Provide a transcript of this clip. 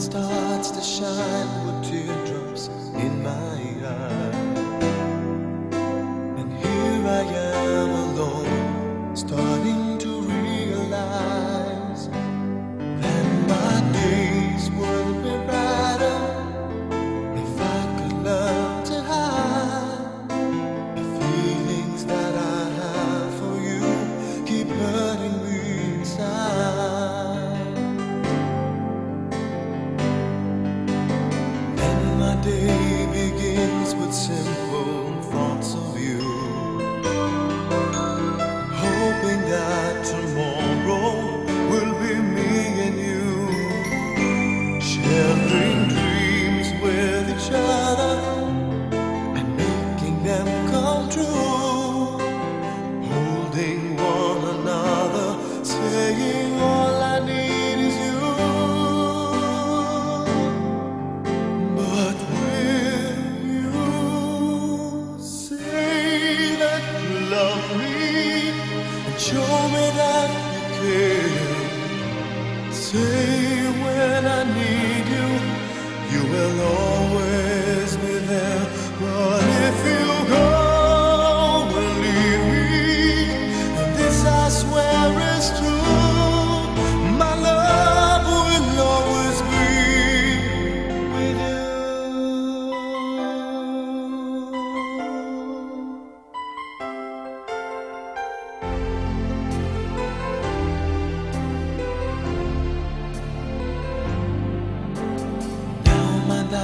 starts to shine with teardrops in my day begins with simple thoughts of you. Hoping that tomorrow will be me and you. Sharing dreams with each other and making them come true. Show me that you care? Say when I need you, you will